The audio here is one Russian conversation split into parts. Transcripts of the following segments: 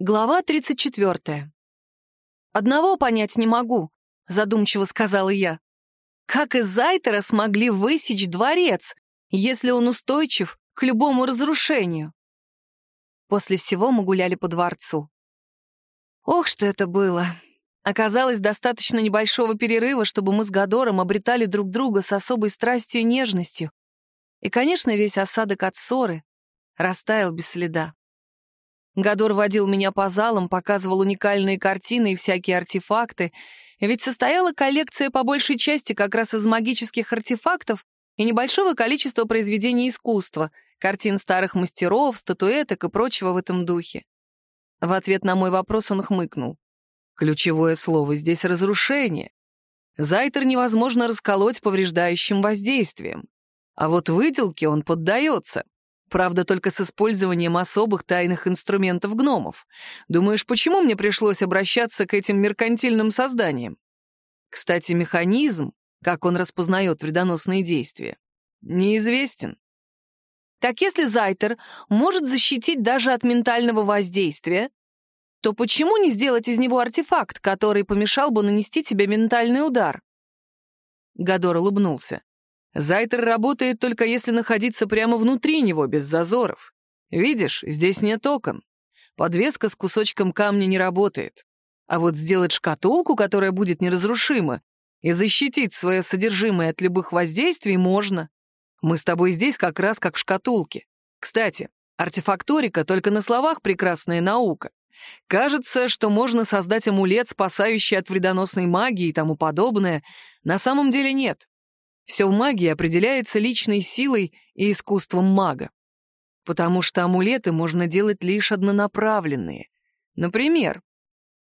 Глава 34. «Одного понять не могу», — задумчиво сказала я. «Как из Зайтера смогли высечь дворец, если он устойчив к любому разрушению?» После всего мы гуляли по дворцу. Ох, что это было! Оказалось, достаточно небольшого перерыва, чтобы мы с Гадором обретали друг друга с особой страстью и нежностью. И, конечно, весь осадок от ссоры растаял без следа. Гадор водил меня по залам, показывал уникальные картины и всякие артефакты, ведь состояла коллекция по большей части как раз из магических артефактов и небольшого количества произведений искусства, картин старых мастеров, статуэток и прочего в этом духе. В ответ на мой вопрос он хмыкнул. Ключевое слово здесь — разрушение. Зайтер невозможно расколоть повреждающим воздействием. А вот выделке он поддается. Правда, только с использованием особых тайных инструментов гномов. Думаешь, почему мне пришлось обращаться к этим меркантильным созданиям? Кстати, механизм, как он распознает вредоносные действия, неизвестен. Так если Зайтер может защитить даже от ментального воздействия, то почему не сделать из него артефакт, который помешал бы нанести тебе ментальный удар? Гадор улыбнулся. Зайтер работает только если находиться прямо внутри него, без зазоров. Видишь, здесь нет окон. Подвеска с кусочком камня не работает. А вот сделать шкатулку, которая будет неразрушима, и защитить свое содержимое от любых воздействий можно. Мы с тобой здесь как раз как в шкатулке. Кстати, артефакторика только на словах прекрасная наука. Кажется, что можно создать амулет, спасающий от вредоносной магии и тому подобное. На самом деле нет. Все в магии определяется личной силой и искусством мага. Потому что амулеты можно делать лишь однонаправленные. Например,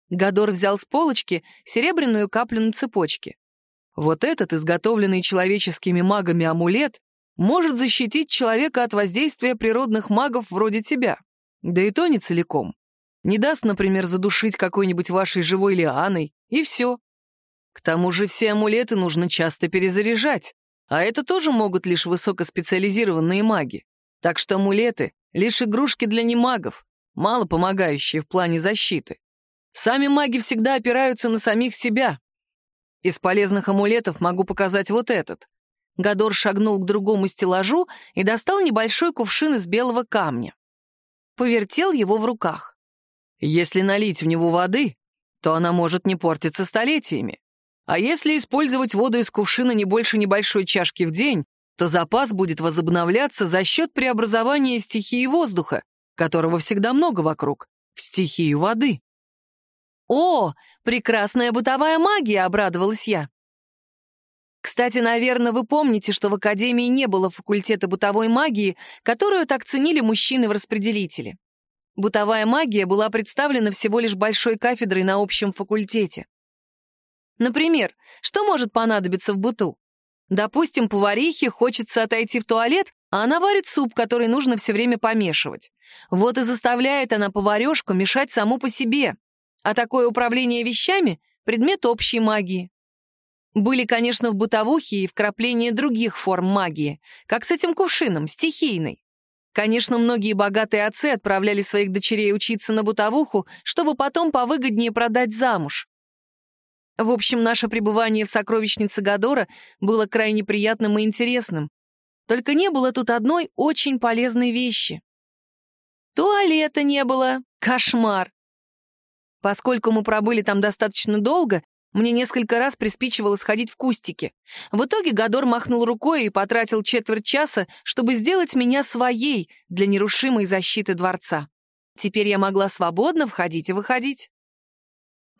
Гадор взял с полочки серебряную каплю на цепочке. Вот этот, изготовленный человеческими магами амулет, может защитить человека от воздействия природных магов вроде тебя. Да и то не целиком. Не даст, например, задушить какой-нибудь вашей живой лианой, и все. К тому же все амулеты нужно часто перезаряжать, а это тоже могут лишь высокоспециализированные маги. Так что амулеты — лишь игрушки для немагов, мало помогающие в плане защиты. Сами маги всегда опираются на самих себя. Из полезных амулетов могу показать вот этот. Гадор шагнул к другому стеллажу и достал небольшой кувшин из белого камня. Повертел его в руках. Если налить в него воды, то она может не портиться столетиями. А если использовать воду из кувшина не больше небольшой чашки в день, то запас будет возобновляться за счет преобразования стихии воздуха, которого всегда много вокруг, в стихию воды. «О, прекрасная бытовая магия!» — обрадовалась я. Кстати, наверное, вы помните, что в Академии не было факультета бытовой магии, которую так ценили мужчины в распределителе. Бытовая магия была представлена всего лишь большой кафедрой на общем факультете. Например, что может понадобиться в быту? Допустим, поварихе хочется отойти в туалет, а она варит суп, который нужно все время помешивать. Вот и заставляет она поварешку мешать саму по себе. А такое управление вещами — предмет общей магии. Были, конечно, в бытовухе и вкрапления других форм магии, как с этим кувшином, стихийной. Конечно, многие богатые отцы отправляли своих дочерей учиться на бытовуху, чтобы потом повыгоднее продать замуж. В общем, наше пребывание в сокровищнице Гадора было крайне приятным и интересным. Только не было тут одной очень полезной вещи. Туалета не было. Кошмар. Поскольку мы пробыли там достаточно долго, мне несколько раз приспичивало сходить в кустики. В итоге Гадор махнул рукой и потратил четверть часа, чтобы сделать меня своей для нерушимой защиты дворца. Теперь я могла свободно входить и выходить.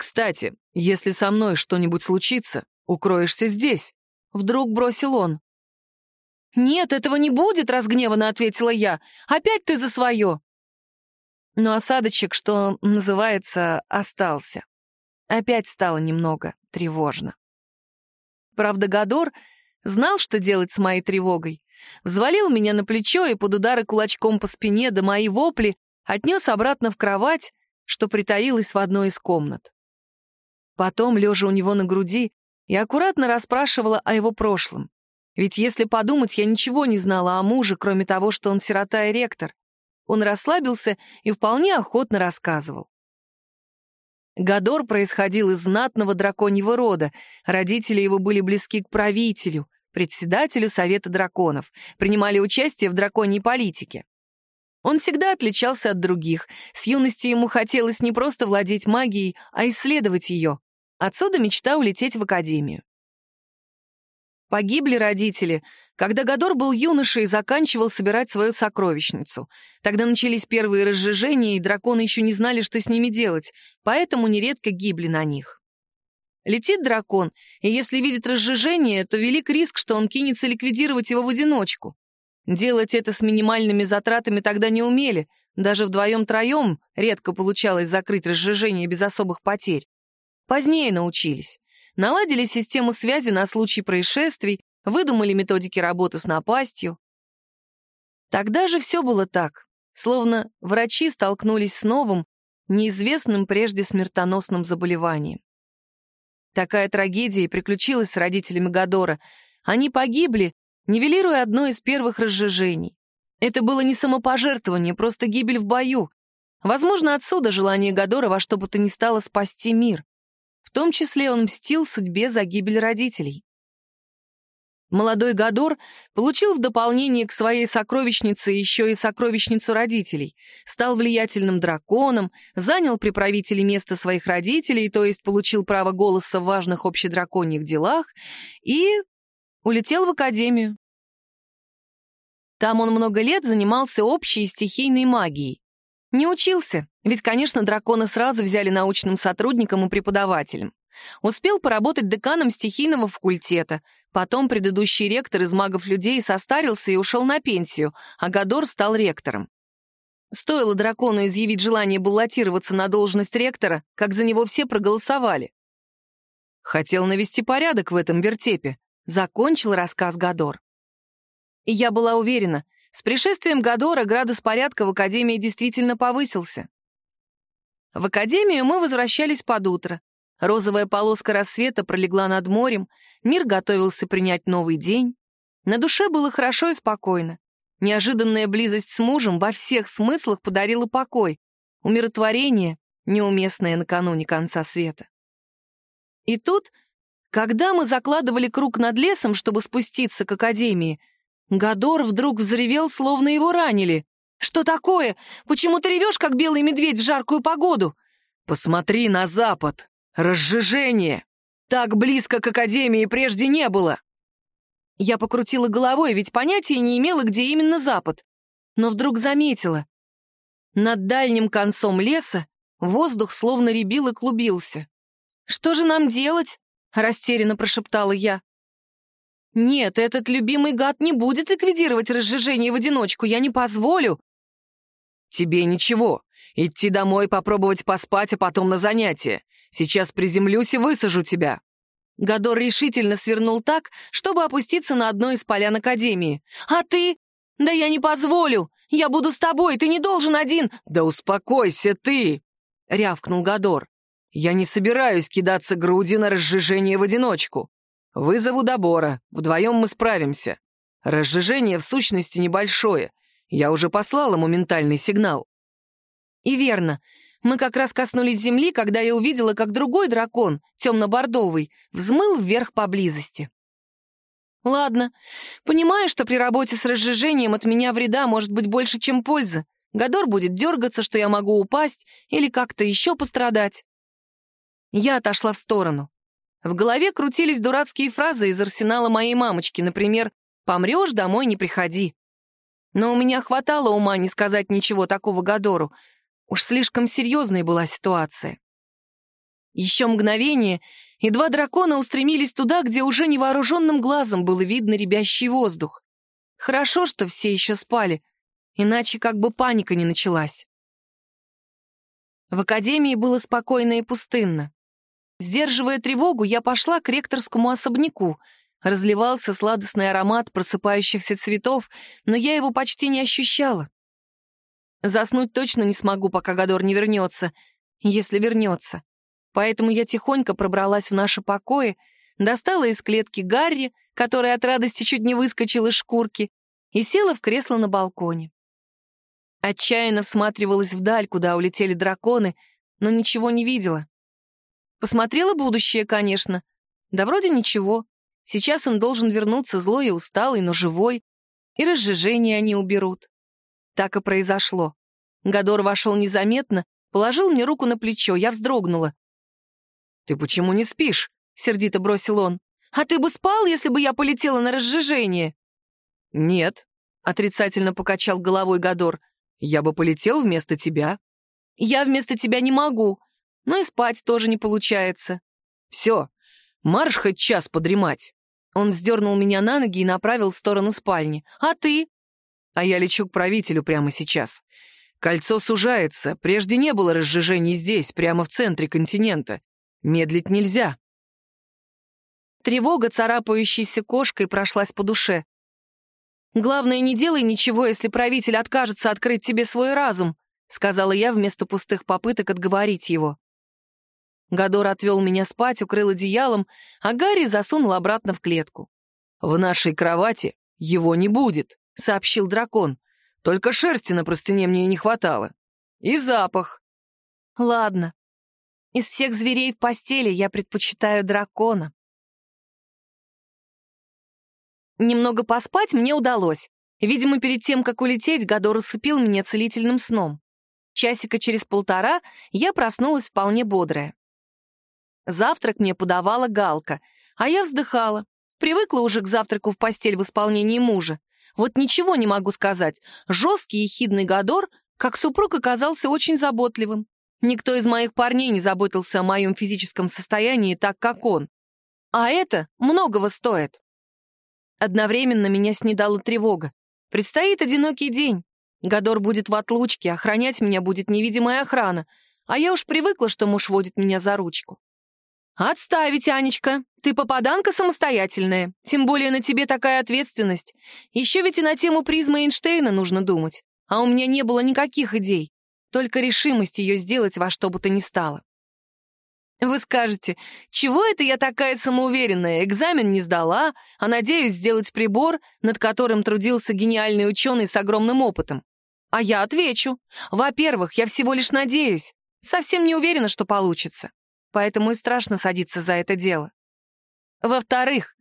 «Кстати, если со мной что-нибудь случится, укроешься здесь», — вдруг бросил он. «Нет, этого не будет», — разгневанно ответила я. «Опять ты за свое». Но осадочек, что называется, остался. Опять стало немного тревожно. Правда, Гадор знал, что делать с моей тревогой. Взвалил меня на плечо и под удары кулачком по спине до моей вопли отнес обратно в кровать, что притаилась в одной из комнат. Потом, лежа у него на груди, я аккуратно расспрашивала о его прошлом. Ведь если подумать, я ничего не знала о муже, кроме того, что он сирота и ректор. он расслабился и вполне охотно рассказывал. Гадор происходил из знатного драконьего рода, родители его были близки к правителю, председателю Совета драконов, принимали участие в драконьей политике. Он всегда отличался от других. С юности ему хотелось не просто владеть магией, а исследовать ее. Отсюда мечта улететь в академию. Погибли родители, когда Гадор был юношей и заканчивал собирать свою сокровищницу. Тогда начались первые разжижения, и драконы еще не знали, что с ними делать, поэтому нередко гибли на них. Летит дракон, и если видит разжижение, то велик риск, что он кинется ликвидировать его в одиночку. Делать это с минимальными затратами тогда не умели, даже вдвоем-троем редко получалось закрыть разжижение без особых потерь. Позднее научились. Наладили систему связи на случай происшествий, выдумали методики работы с напастью. Тогда же все было так, словно врачи столкнулись с новым, неизвестным прежде смертоносным заболеванием. Такая трагедия приключилась с родителями Гадора. Они погибли, нивелируя одно из первых разжижений. Это было не самопожертвование, просто гибель в бою. Возможно, отсюда желание Гадора во что бы то ни стало спасти мир. В том числе он мстил судьбе за гибель родителей. Молодой Гадор получил в дополнение к своей сокровищнице еще и сокровищницу родителей, стал влиятельным драконом, занял при правителе место своих родителей, то есть получил право голоса в важных общедраконьих делах и улетел в академию. Там он много лет занимался общей стихийной магией. Не учился, ведь, конечно, дракона сразу взяли научным сотрудником и преподавателем. Успел поработать деканом стихийного факультета, потом предыдущий ректор из магов-людей состарился и ушел на пенсию, а Гадор стал ректором. Стоило дракону изъявить желание баллотироваться на должность ректора, как за него все проголосовали. Хотел навести порядок в этом вертепе, закончил рассказ Гадор. И я была уверена, с пришествием Гадора градус порядка в Академии действительно повысился. В Академию мы возвращались под утро. Розовая полоска рассвета пролегла над морем, мир готовился принять новый день. На душе было хорошо и спокойно. Неожиданная близость с мужем во всех смыслах подарила покой, умиротворение, неуместное накануне конца света. И тут, когда мы закладывали круг над лесом, чтобы спуститься к Академии, Гадор вдруг взревел, словно его ранили. «Что такое? Почему ты ревешь, как белый медведь в жаркую погоду?» «Посмотри на запад! Разжижение! Так близко к Академии прежде не было!» Я покрутила головой, ведь понятия не имела, где именно запад. Но вдруг заметила. Над дальним концом леса воздух словно рябил и клубился. «Что же нам делать?» — растерянно прошептала я. «Нет, этот любимый гад не будет ликвидировать разжижение в одиночку, я не позволю». «Тебе ничего. Идти домой, попробовать поспать, а потом на занятия. Сейчас приземлюсь и высажу тебя». Гадор решительно свернул так, чтобы опуститься на одно из полян Академии. «А ты? Да я не позволю! Я буду с тобой, ты не должен один!» «Да успокойся ты!» — рявкнул Гадор. «Я не собираюсь кидаться грудью на разжижение в одиночку. Вызову добора, вдвоем мы справимся. Разжижение в сущности небольшое. Я уже послала моментальный сигнал. И верно. Мы как раз коснулись земли, когда я увидела, как другой дракон, темно-бордовый, взмыл вверх поблизости. Ладно, понимаю, что при работе с разжижением от меня вреда может быть больше, чем пользы. Гадор будет дергаться, что я могу упасть или как-то еще пострадать. Я отошла в сторону. В голове крутились дурацкие фразы из арсенала моей мамочки, например, «Помрешь, домой не приходи». Но у меня хватало ума не сказать ничего такого Гадору. Уж слишком серьезной была ситуация. Еще мгновение, и два дракона устремились туда, где уже невооруженным глазом было видно ребящий воздух. Хорошо, что все еще спали, иначе как бы паника не началась. В академии было спокойно и пустынно. Сдерживая тревогу, я пошла к ректорскому особняку. Разливался сладостный аромат просыпающихся цветов, но я его почти не ощущала. Заснуть точно не смогу, пока Гадор не вернется, если вернется. Поэтому я тихонько пробралась в наши покои, достала из клетки Гарри, которая от радости чуть не выскочила из шкурки, и села в кресло на балконе. Отчаянно всматривалась вдаль, куда улетели драконы, но ничего не видела. Посмотрела будущее, конечно. Да вроде ничего. Сейчас он должен вернуться злой и усталый, но живой. И разжижение они уберут. Так и произошло. Гадор вошел незаметно, положил мне руку на плечо, я вздрогнула. «Ты почему не спишь?» — сердито бросил он. «А ты бы спал, если бы я полетела на разжижение?» «Нет», — отрицательно покачал головой Гадор. «Я бы полетел вместо тебя». «Я вместо тебя не могу, но и спать тоже не получается». «Все, марш хоть час подремать». Он вздернул меня на ноги и направил в сторону спальни. «А ты?» «А я лечу к правителю прямо сейчас. Кольцо сужается. Прежде не было разжижений здесь, прямо в центре континента. Медлить нельзя. Тревога, царапающейся кошкой, прошлась по душе. «Главное, не делай ничего, если правитель откажется открыть тебе свой разум», сказала я вместо пустых попыток отговорить его. Гадор отвел меня спать, укрыл одеялом, а Гарри засунул обратно в клетку. «В нашей кровати его не будет», — сообщил дракон. Только шерсти на простыне мне не хватало. И запах. Ладно. Из всех зверей в постели я предпочитаю дракона. Немного поспать мне удалось. Видимо, перед тем, как улететь, Гадор усыпил меня целительным сном. Часика через полтора я проснулась вполне бодрая. Завтрак мне подавала Галка, а я вздыхала. Привыкла уже к завтраку в постель в исполнении мужа. Вот ничего не могу сказать. Жесткий и хидный Гадор, как супруг, оказался очень заботливым. Никто из моих парней не заботился о моем физическом состоянии так, как он. А это многого стоит. Одновременно меня снедала тревога. Предстоит одинокий день. Гадор будет в отлучке, охранять меня будет невидимая охрана, а я уж привыкла, что муж водит меня за ручку. «Отставить, Анечка. Ты попаданка самостоятельная. Тем более на тебе такая ответственность. Еще ведь и на тему призмы Эйнштейна нужно думать. А у меня не было никаких идей. Только решимость ее сделать во что бы то ни стало. Вы скажете, чего это я такая самоуверенная? Экзамен не сдала, а надеюсь сделать прибор, над которым трудился гениальный ученый с огромным опытом. А я отвечу. Во-первых, я всего лишь надеюсь. Совсем не уверена, что получится поэтому и страшно садиться за это дело. Во-вторых,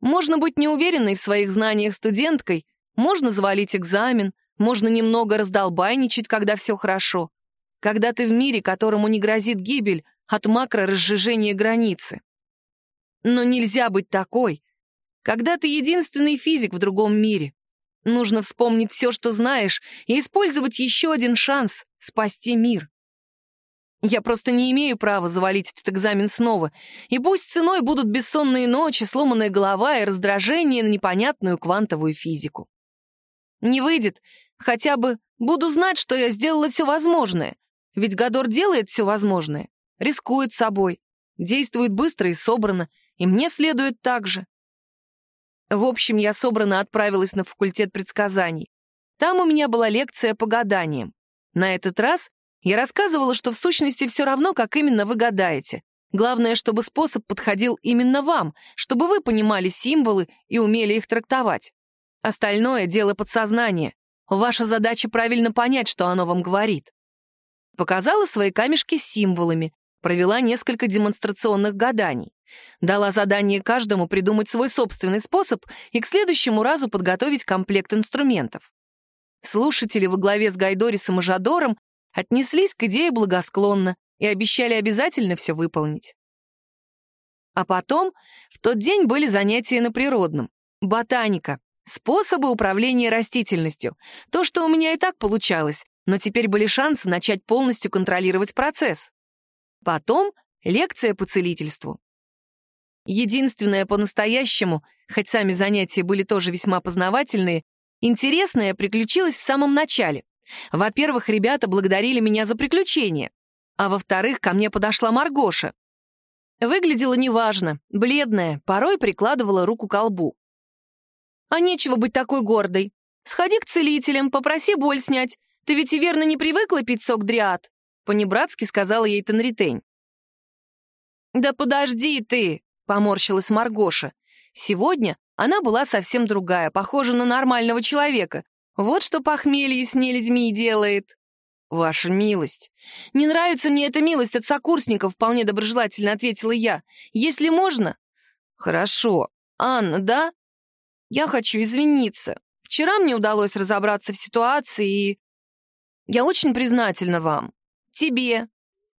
можно быть неуверенной в своих знаниях студенткой, можно завалить экзамен, можно немного раздолбайничать, когда все хорошо. Когда ты в мире, которому не грозит гибель от макроразжижения границы. Но нельзя быть такой, когда ты единственный физик в другом мире. Нужно вспомнить все, что знаешь, и использовать еще один шанс спасти мир. Я просто не имею права завалить этот экзамен снова, и пусть ценой будут бессонные ночи, сломанная голова и раздражение на непонятную квантовую физику. Не выйдет, хотя бы буду знать, что я сделала все возможное, ведь Гадор делает все возможное, рискует собой, действует быстро и собрано, и мне следует так же. В общем, я собрано отправилась на факультет предсказаний. Там у меня была лекция по гаданиям. На этот раз я рассказывала, что в сущности все равно, как именно вы гадаете. Главное, чтобы способ подходил именно вам, чтобы вы понимали символы и умели их трактовать. Остальное — дело подсознания. Ваша задача правильно понять, что оно вам говорит. Показала свои камешки с символами, провела несколько демонстрационных гаданий. Дала задание каждому придумать свой собственный способ и к следующему разу подготовить комплект инструментов. Слушатели во главе с Гайдорисом и Жадором отнеслись к идее благосклонно и обещали обязательно все выполнить. А потом в тот день были занятия на природном. Ботаника, способы управления растительностью. То, что у меня и так получалось, но теперь были шансы начать полностью контролировать процесс. Потом лекция по целительству. Единственное по-настоящему, хоть сами занятия были тоже весьма познавательные, интересное приключилось в самом начале. Во-первых, ребята благодарили меня за приключение, а во-вторых, ко мне подошла Маргоша. Выглядела неважно, бледная, порой прикладывала руку к лбу. «А нечего быть такой гордой. Сходи к целителям, попроси боль снять. Ты ведь и верно не привыкла пить сок дриад?» Понебратски сказала ей Тенритень. «Да подожди ты!» — поморщилась Маргоша. Сегодня она была совсем другая, похожа на нормального человека, Вот что похмелье с нелюдьми делает. «Ваша милость». «Не нравится мне эта милость от сокурсников», — вполне доброжелательно ответила я. «Если можно...» «Хорошо. Анна, да?» «Я хочу извиниться. Вчера мне удалось разобраться в ситуации, и... Я очень признательна вам. Тебе.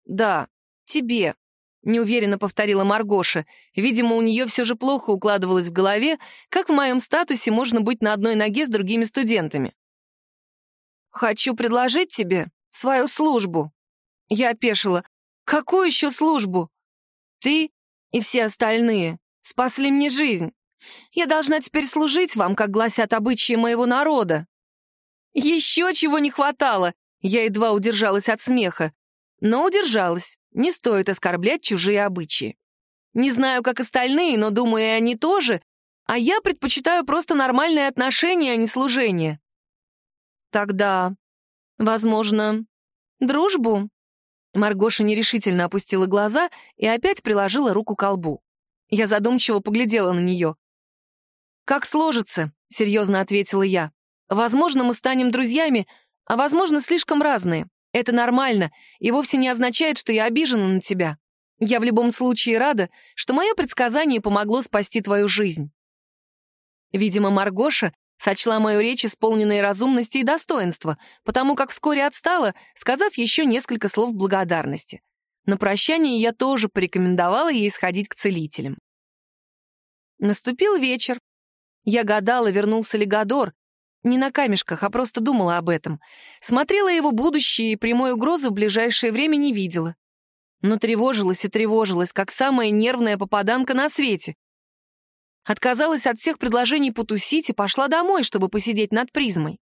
Да, тебе», — неуверенно повторила Маргоша. Видимо, у нее все же плохо укладывалось в голове, как в моем статусе можно быть на одной ноге с другими студентами. «Хочу предложить тебе свою службу». Я опешила. «Какую еще службу?» «Ты и все остальные спасли мне жизнь. Я должна теперь служить вам, как гласят обычаи моего народа». «Еще чего не хватало!» Я едва удержалась от смеха. Но удержалась. Не стоит оскорблять чужие обычаи. Не знаю, как остальные, но думаю, и они тоже. А я предпочитаю просто нормальные отношения, а не служение. Тогда Возможно, дружбу?» Маргоша нерешительно опустила глаза и опять приложила руку к колбу. Я задумчиво поглядела на нее. «Как сложится», — серьезно ответила я. «Возможно, мы станем друзьями, а возможно, слишком разные. Это нормально и вовсе не означает, что я обижена на тебя. Я в любом случае рада, что мое предсказание помогло спасти твою жизнь». Видимо, Маргоша сочла мою речь исполненной разумности и достоинства, потому как вскоре отстала, сказав еще несколько слов благодарности. На прощание я тоже порекомендовала ей сходить к целителям. Наступил вечер. Я гадала, вернулся ли Гадор. Не на камешках, а просто думала об этом. Смотрела его будущее и прямой угрозы в ближайшее время не видела. Но тревожилась и тревожилась, как самая нервная попаданка на свете. Отказалась от всех предложений потусить и пошла домой, чтобы посидеть над призмой.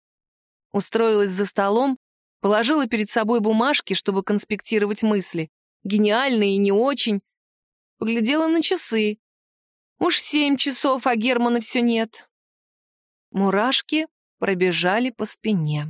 Устроилась за столом, положила перед собой бумажки, чтобы конспектировать мысли. Гениальные и не очень. Поглядела на часы. Уж семь часов, а Германа все нет. Мурашки пробежали по спине.